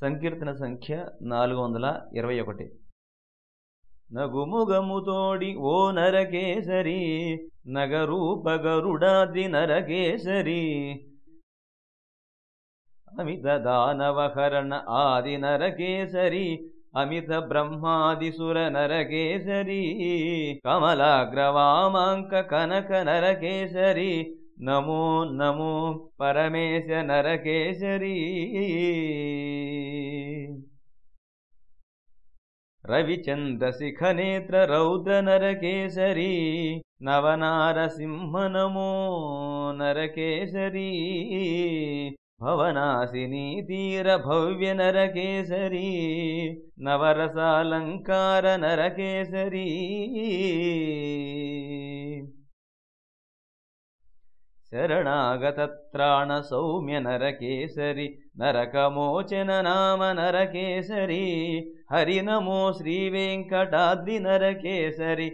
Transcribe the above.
సంకీర్తన సంఖ్య నాలుగు వందల ఇరవై ఒకటి. నగుముగముతోడి ఓ నరకేసరి నగరూపగరుడాది నరకేసరి. అమిత దానవహరణ ఆది నరకేసరి అమిత బ్రహ్మాదిసుర నరకేసరి. కమలాగ్రవామాంక కనక నరకేసరి నమో నమో పరమేశ నరకేసరి. రవిచంద్రశిఖనేత్ర రౌద్ర నరకేసరి నవనారసింహ నమో నరకేసరి భవనాశిని తీర భవ్య నరకేసరి నవరసాలంకార నరకేసరి శరణాగతత్రాణ సౌమ్య నరకేసరి నరకమోచన నామ నరకేసరి హరి నమో శ్రీ వెంకటాద్రి నరకేసరి